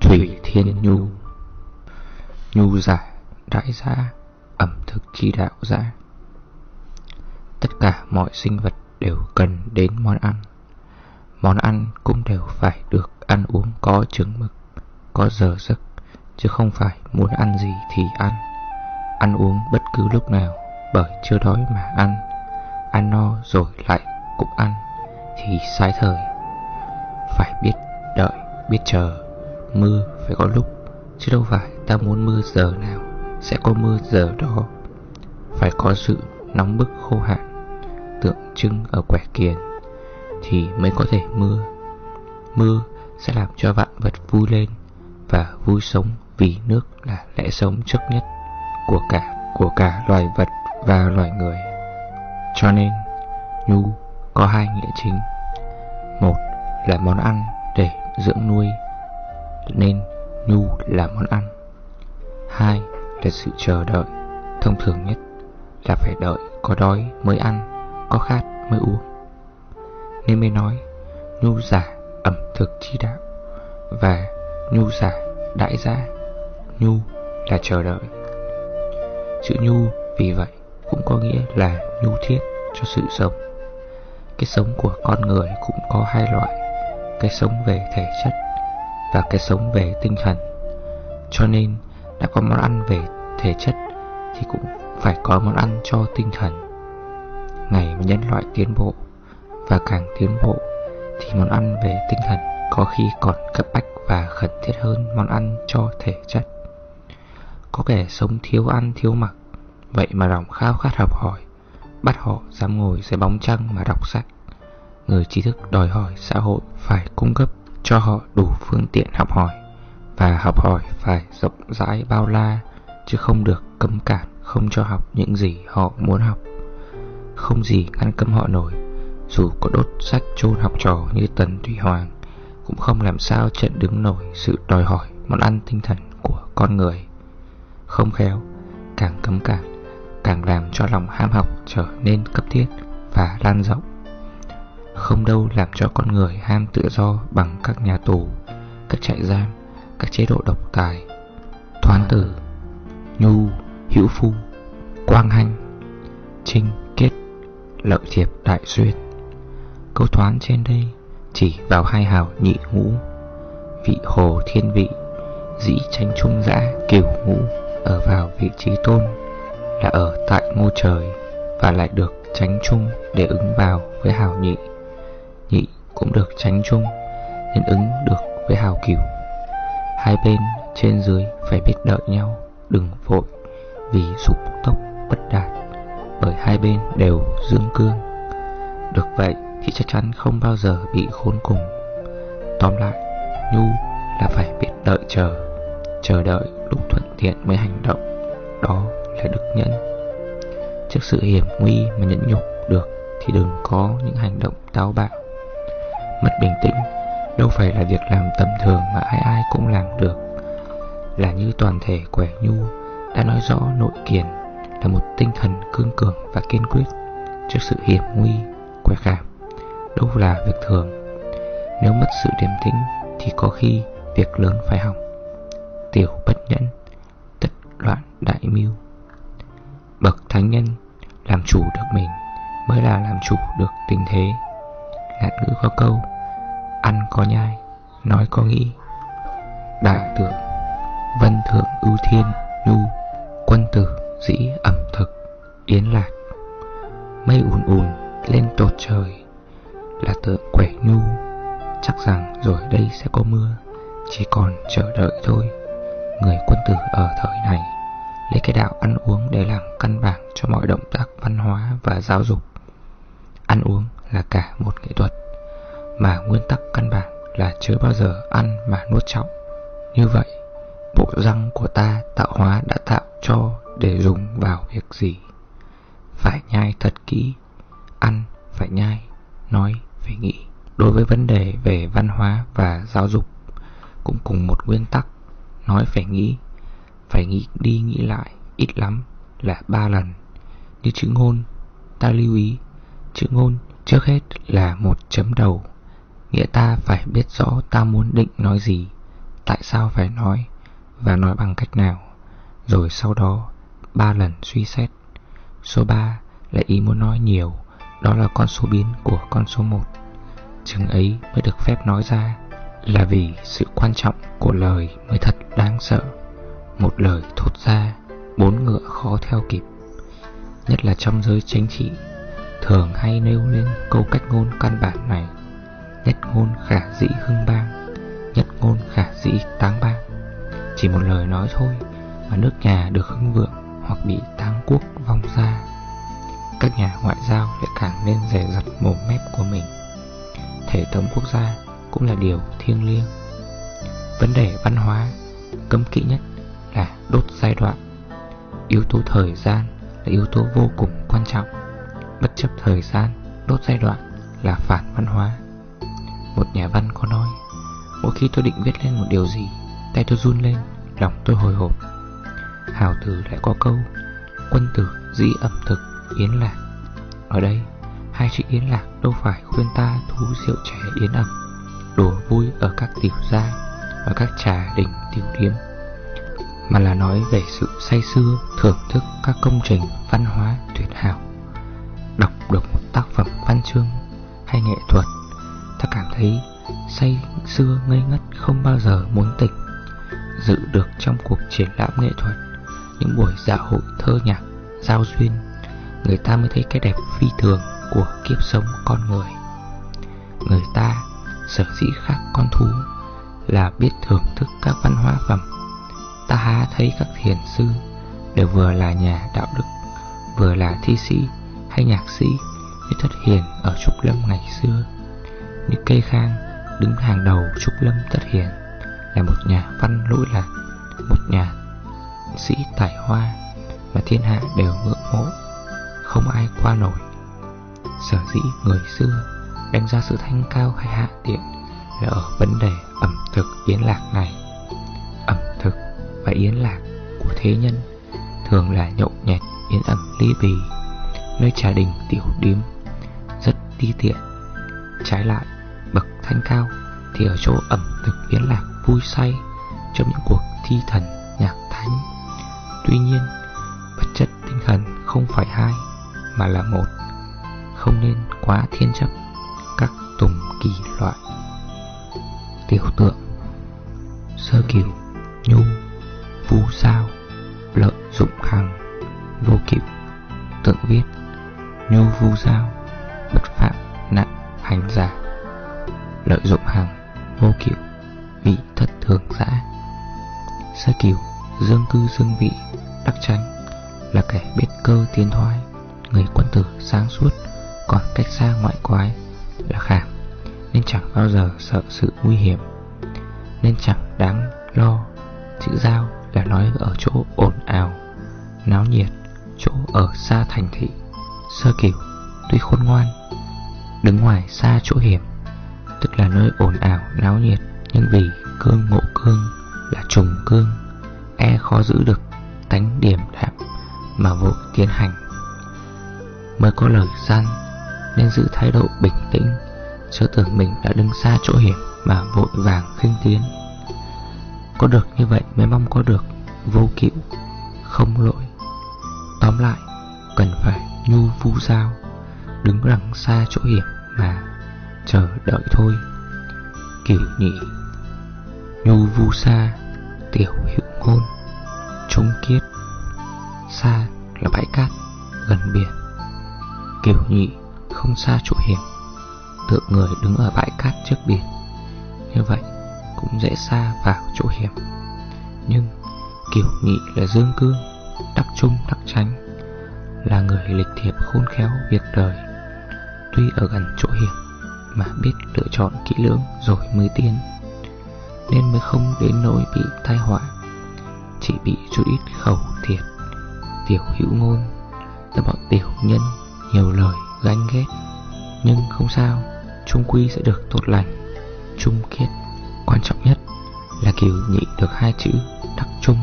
Thủy Thiên Nhu. Nhu giả đại gia Ẩm thực chi đạo gia. Tất cả mọi sinh vật đều cần đến món ăn. Món ăn cũng đều phải được ăn uống có chứng mực Có giờ giấc Chứ không phải muốn ăn gì thì ăn. Ăn uống bất cứ lúc nào Bởi chưa đói mà ăn. Ăn no rồi lại cũng ăn Thì sai thời. Phải biết đợi, biết chờ. Mưa phải có lúc, Chứ đâu phải ta muốn mưa giờ nào Sẽ có mưa giờ đó. Phải có sự nóng bức khô hạn, Tượng trưng ở quẻ kiền Thì mới có thể mưa. Mưa sẽ làm cho vạn vật vui lên Và vui sống vì nước là lẽ sống trước nhất Của cả của cả loài vật và loài người. Cho nên, Nhu có hai nghĩa chính. Một là món ăn để dưỡng nuôi nên Nhu là món ăn. Hai là sự chờ đợi. Thông thường nhất là phải đợi có đói mới ăn, Có khát mới uống. Nên mới nói Nhu giả ẩm thực chi đạo Và nhu giả đại gia. Nhu là chờ đợi. Chữ nhu vì vậy cũng có nghĩa là nhu thiết cho sự sống. Cái sống của con người cũng có hai loại. Cái sống về thể chất và cái sống về tinh thần. Cho nên, đã có món ăn về thể chất Thì cũng phải có món ăn cho tinh thần. Ngày mà nhân loại tiến bộ Và càng tiến bộ Thì món ăn về tinh thần có khi còn cấp bách và khẩn thiết hơn món ăn cho thể chất. Có kẻ sống thiếu ăn thiếu mặc, Vậy mà lòng khao khát học hỏi, Bắt họ dám ngồi dưới bóng trăng mà đọc sách. Người trí thức đòi hỏi xã hội phải cung cấp cho họ đủ phương tiện học hỏi. Và học hỏi phải rộng rãi bao la Chứ không được cấm cản không cho học những gì họ muốn học. Không gì ngăn cấm họ nổi Dù có đốt sách chôn học trò như Tần Thủy Hoàng Cũng không làm sao trận đứng nổi sự đòi hỏi món ăn tinh thần của con người. Không khéo, càng cấm cản Càng làm cho lòng ham học trở nên cấp thiết và lan rộng không đâu làm cho con người ham tự do bằng các nhà tù, các trại giam, các chế độ độc tài, thoán tử, nhu, hữu phu, quang hanh, trinh, kết, lợi thiệp, đại duyên. Câu thoán trên đây chỉ vào hai hào nhị ngũ, vị hồ thiên vị, dĩ tranh trung dã kiều ngũ ở vào vị trí tôn là ở tại ngô trời và lại được tránh chung để ứng vào với hào nhị nhị cũng được tránh chung nên ứng được với hào cửu. Hai bên trên dưới phải biết đợi nhau, đừng vội vì sụp tốc bất đạt, bởi hai bên đều dương cương. Được vậy thì chắc chắn không bao giờ bị khốn cùng. Tóm lại, nhu là phải biết đợi chờ, chờ đợi lúc thuận tiện mới hành động, đó là đức nhẫn. Trước sự hiểm nguy mà nhẫn nhục được thì đừng có những hành động táo bạo Mất bình tĩnh. Đâu phải là việc làm tầm thường mà ai ai cũng làm được. Là như toàn thể quẻ nhu Đã nói rõ nội kiền Là một tinh thần cương cường và kiên quyết Trước sự hiểm nguy, Quẻ cảm. Đâu là việc thường. Nếu mất sự điềm tĩnh Thì có khi việc lớn phải hỏng. Tiểu bất nhẫn, Tất loạn đại mưu. Bậc thánh nhân Làm chủ được mình Mới là làm chủ được tình thế. Ngạn ngữ có câu, Ăn có nhai, Nói có nghĩ. Đại tượng Vân thượng ưu thiên Nhu, Quân tử dĩ ẩm thực, Yến lạc. Mây ùn ùn lên tột trời, Là tượng quẻ nhu. Chắc rằng rồi đây sẽ có mưa, Chỉ còn chờ đợi thôi. Người quân tử ở thời này, Lấy cái đạo ăn uống để làm căn bản cho mọi động tác văn hóa và giáo dục. Ăn uống là cả một nghệ thuật Mà nguyên tắc căn bản là chớ bao giờ ăn mà nuốt trọng Như vậy, bộ răng của ta tạo hóa đã tạo cho để dùng vào việc gì? Phải nhai thật kỹ Ăn phải nhai, nói phải nghĩ. Đối với vấn đề về văn hóa và giáo dục Cũng cùng một nguyên tắc Nói phải nghĩ. Phải nghĩ đi nghĩ lại Ít lắm là ba lần. Như chữ ngôn Ta lưu ý Chữ ngôn trước hết là một chấm đầu Nghĩa ta phải biết rõ ta muốn định nói gì tại sao phải nói và nói bằng cách nào, rồi sau đó ba lần suy xét. Số 3 là ý muốn nói nhiều, đó là con số biến của con số 1. chứng ấy mới được phép nói ra là vì sự quan trọng của lời mới thật đáng sợ. Một lời thốt ra, bốn ngựa khó theo kịp. Nhất là trong giới chính trị, thường hay nêu lên câu cách ngôn căn bản này. Nhất ngôn khả dĩ hưng bang, nhất ngôn khả dĩ táng bang. Chỉ một lời nói thôi mà nước nhà được hưng vượng hoặc bị táng quốc vong ra. Các nhà ngoại giao lại càng nên rẻ rặt mồm mép của mình. Thể thống quốc gia cũng là điều thiêng liêng. Vấn đề văn hóa cấm kỵ nhất là đốt giai đoạn. Yếu tố thời gian là yếu tố vô cùng quan trọng. Bất chấp thời gian, đốt giai đoạn là phản văn hóa. Một nhà văn có nói, mỗi khi tôi định viết lên một điều gì, tay tôi run lên, lòng tôi hồi hộp. Hào tử lại có câu, quân tử dĩ ẩm thực, yến lạc. Ở đây, hai chữ yến lạc đâu phải khuyên ta thú rượu trẻ yến ẩm, đùa vui ở các tiểu gia, ở các trà đình tiểu điếm, mà là nói về sự say xưa thưởng thức các công trình văn hóa tuyệt hảo. Đọc được một tác phẩm văn chương hay nghệ thuật, ta cảm thấy say xưa ngây ngất không bao giờ muốn tỉnh. Dự được trong cuộc triển lãm nghệ thuật, những buổi dạ hội thơ nhạc, giao duyên, người ta mới thấy cái đẹp phi thường của kiếp sống con người. Người ta sở dĩ khác con thú là biết thưởng thức các văn hóa phẩm. Ta há thấy các thiền sư đều vừa là nhà đạo đức, vừa là thi sĩ hay nhạc sĩ như Thất Hiền ở Trúc Lâm ngày xưa. Như cây khang đứng hàng đầu Trúc Lâm Thất Hiền là một nhà văn lỗi lạc, một nhà sĩ tài hoa mà thiên hạ đều ngưỡng mộ, không ai qua nổi. Sở dĩ người xưa đánh giá sự thanh cao hay hạ tiện là ở vấn đề ẩm thực yến lạc này. Ẩm thực và yến lạc của thế nhân thường là nhậu nhẹt yến ẩm ly bì, nơi trà đình tiểu điếm rất ti tiện. Trái lại, bậc thanh cao thì ở chỗ ẩm thực yên lạc vui say trong những cuộc thi thần nhạc thánh. Tuy nhiên, vật chất tinh thần không phải hai mà là một, không nên quá thiên chấp các tùng kỳ loại. Tiểu tượng Sơ kiểu Nhu Vu sao Lợi dụng hằng Vô cửu Tượng viết Nhu vu sao Bất phạm, nạn, hành giả, Lợi dụng hàng, Vô kiểu Vị thất thường giã. Sơ kiểu Dương cư, dương vị, Đắc tranh Là kẻ biết cơ tiến thoái Người quân tử sáng suốt, Còn cách xa ngoại quái Là khảm, nên chẳng bao giờ sợ sự nguy hiểm, Nên chẳng đáng lo. Chữ giao là nói ở chỗ ồn ào, Náo nhiệt, Chỗ ở xa thành thị. Sơ kiểu tuy khôn ngoan, Đứng ngoài xa chỗ hiểm, Tức là nơi ồn ào, náo nhiệt, Nhưng vì cương ngộ cương Là trùng cương E khó giữ được tánh điểm đạm Mà vội tiến hành. Mới có lời gian, Nên giữ thái độ bình tĩnh, Chớ tưởng mình đã đứng xa chỗ hiểm Mà vội vàng khinh tiến. Có được như vậy mới mong có được Vô cựu, Không lỗi. Tóm lại, Cần phải nhu vu giao, Đứng đằng xa chỗ hiểm mà Chờ đợi thôi. Kiểu nhị Nhu vu xa Tiểu hiệu ngôn Trung kiết, Xa là bãi cát Gần biển. Kiểu nhị không xa chỗ hiểm tượng người đứng ở bãi cát trước biển. Như vậy cũng dễ xa vào chỗ hiểm. Nhưng kiểu nhị là dương cương, Đắc trung đắc tránh là người lịch thiệp khôn khéo việc đời. Tuy ở gần chỗ hiểm, Mà biết lựa chọn kỹ lưỡng rồi mới tiến, Nên mới không đến nỗi bị tai họa, Chỉ bị chút ít khẩu thiệt. Tiểu hữu ngôn, Là bọn tiểu nhân nhiều lời ganh ghét, Nhưng không sao, trung quy sẽ được tốt lành. Trung kiết, Quan trọng nhất là kiều nhị được hai chữ đắc trung.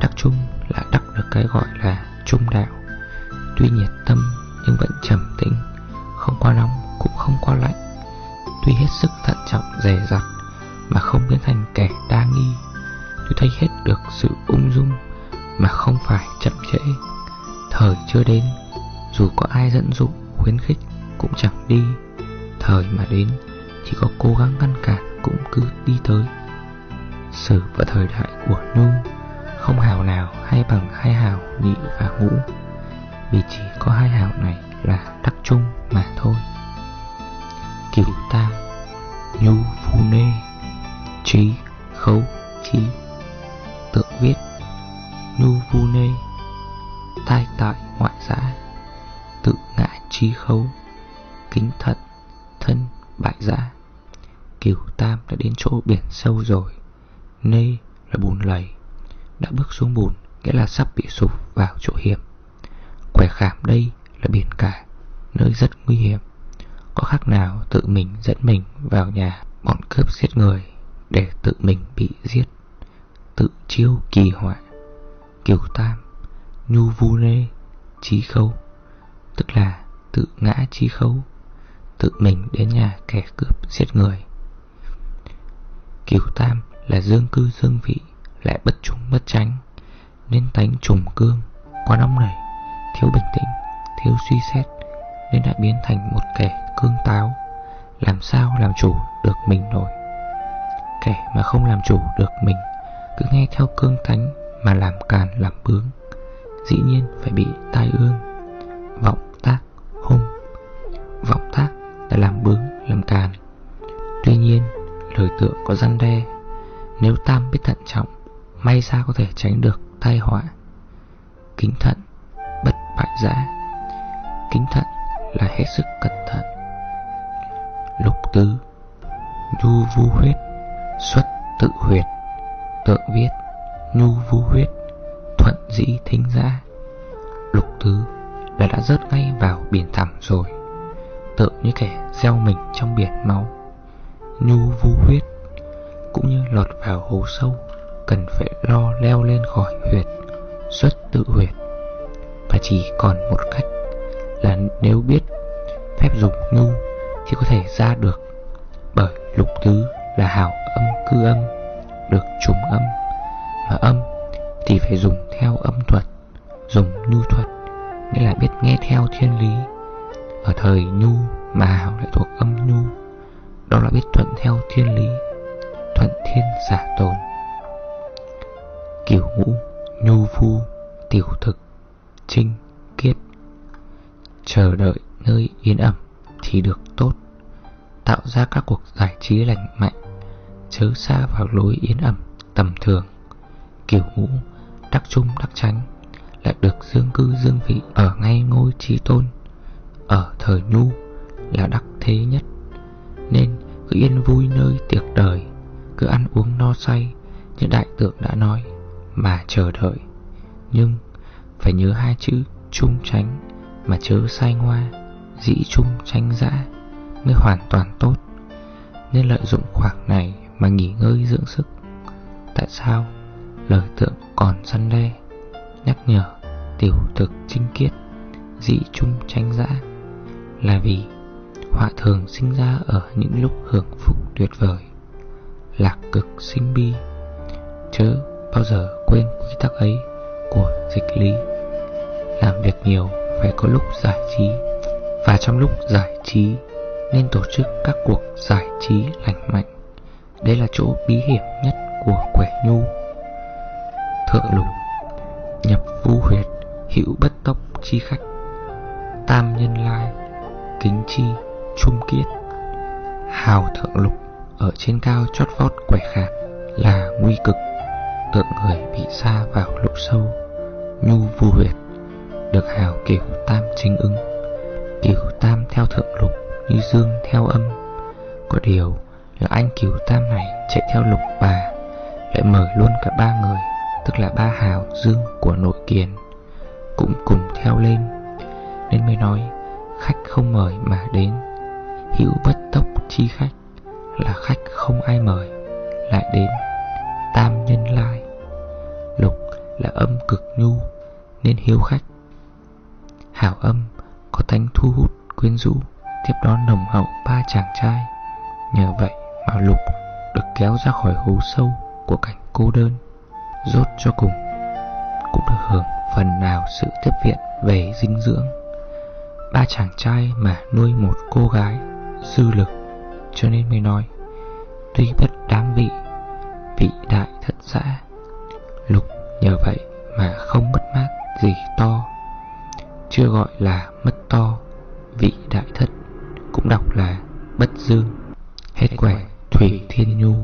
Đắc trung là đắc được cái gọi là trung đạo. Tuy nhiệt tâm nhưng vẫn trầm tĩnh Không quá nóng cũng không quá lạnh. Tuy hết sức thận trọng dè dặt Mà không biến thành kẻ đa nghi, Tôi thấy hết được sự ung dung Mà không phải chậm trễ. Thời chưa đến Dù có ai dẫn dụ khuyến khích Cũng chẳng đi. Thời mà đến Chỉ có cố gắng ngăn cản cũng cứ đi tới. Sự và thời đại của Nhu hay bằng hai hào nhị và ngũ. Vì chỉ có hai hào này là đắc chung mà thôi. Cửu tam Nhu phu nê, Trí khấu chi tự viết, Nhu phu nê, Tai tại ngoại giã Tự ngã trí khấu, Kính thận, Thân bại giã Cửu tam đã đến chỗ biển sâu rồi, Nê là bùn lầy, Đã bước xuống bùn. Nghĩa là sắp bị sụp vào chỗ hiểm. Quẻ khảm đây là biển cả, Nơi rất nguy hiểm. Có khác nào tự mình dẫn mình vào nhà Bọn cướp giết người Để tự mình bị giết? Tự chiêu kỳ họa. Kiều tam, Nhu vu nê Trí khâu. Tức là tự ngã trí khấu Tự mình đến nhà kẻ cướp giết người. Kiều tam là dương cư dương vị, Lại bất trung bất tránh nên tánh trùng cương. Quá nóng này, Thiếu bình tĩnh, Thiếu suy xét Nên đã biến thành một kẻ cương táo. Làm sao làm chủ được mình nổi? Kẻ mà không làm chủ được mình, Cứ nghe theo cương tánh Mà làm càn làm bướng. Dĩ nhiên phải bị tai ương. Vọng tác hung. Vọng tác là làm bướng, làm càn. Tuy nhiên, lời tựa có răn đe. Nếu Tam biết thận trọng, May ra có thể tránh được tai họa. Kính thận Bất bại giả, Kính thận là hết sức cẩn thận. Lục tứ Nhu vu huyết Xuất tự huyệt Tượng viết Nhu vu huyết Thuận dĩ thính giã Lục tứ là đã rớt ngay vào biển thẳm rồi Tự như kẻ gieo mình trong biển máu. Nhu vu huyết Cũng như lọt vào hố sâu. Cần phải lo leo lên khỏi huyệt, Xuất tự huyệt. Và chỉ còn một cách Là nếu biết Phép dùng nhu Thì có thể ra được, Bởi lục tứ là hào âm cư âm, Được trùng âm. Mà âm thì phải dùng theo âm thuật, Dùng nhu thuật, Nghĩa là biết nghe theo thiên lý. Ở thời nhu mà hào lại thuộc âm nhu, Đó là biết thuận theo thiên lý, Thuận thiên giả tồn. Kiểu ngũ, Nhu phu, Tiểu thực, Trinh Kiết Chờ đợi nơi yên ẩm Thì được tốt. Tạo ra các cuộc giải trí lành mạnh, Chớ xa vào lối yên ẩm, Tầm thường. Kiểu ngũ, Đắc trung đắc tránh Lại được dương cư dương vị Ở ngay ngôi trí tôn. Ở thời nhu là đắc thế nhất, Nên cứ yên vui nơi tiệc đời, Cứ ăn uống no say Như đại tượng đã nói. Mà chờ đợi. Nhưng phải nhớ hai chữ trung tránh Mà chớ sai ngoa, Dĩ trung tránh dã Mới hoàn toàn tốt. Nên lợi dụng khoảng này Mà nghỉ ngơi dưỡng sức. Tại sao lời tượng còn săn đe, Nhắc nhở tiểu thực chính kiết, Dĩ trung tránh dã? Là vì Họa thường sinh ra ở những lúc hưởng phúc tuyệt vời, Lạc cực sinh bi, Chớ bao giờ quên quy tắc ấy của dịch lý? Làm việc nhiều, phải có lúc giải trí. Và trong lúc giải trí, nên tổ chức các cuộc giải trí lành mạnh. Đây là chỗ bí hiểm nhất của quẻ nhu. Thượng lục, Nhập vu huyệt, Hữu bất tốc chi khách. Tam nhân lai, Kính chi, trung kiết. Hào thượng lục, Ở trên cao chót vót quẻ khạc Là nguy cực. Tượng người bị xa vào lục sâu, Nhu vu huyệt, Được hào kiểu tam chính ứng. Kiểu tam theo thượng lục Như dương theo âm. Có điều là anh kiểu tam này Chạy theo lục bà, Lại mời luôn cả ba người, Tức là ba hào dương của nội kiền, Cũng cùng theo lên. Nên mới nói, Khách không mời mà đến. Hữu bất tốc chi khách Là khách không ai mời. Nên hiếu khách. Hảo âm có tánh thu hút quyến rũ, Tiếp đón nồng hậu ba chàng trai. Nhờ vậy mà Lục được kéo ra khỏi hố sâu của cảnh cô đơn, rốt cho cùng cũng được hưởng phần nào sự tiếp viện về dinh dưỡng. Ba chàng trai mà nuôi một cô gái dư lực, cho nên mới nói, tuy bất đám vị vị đại thất xã lục nhờ vậy mà không mất mát gì to chưa gọi là mất to vị đại thất cũng đọc là bất dương. Hết quẻ thủy thiên nhu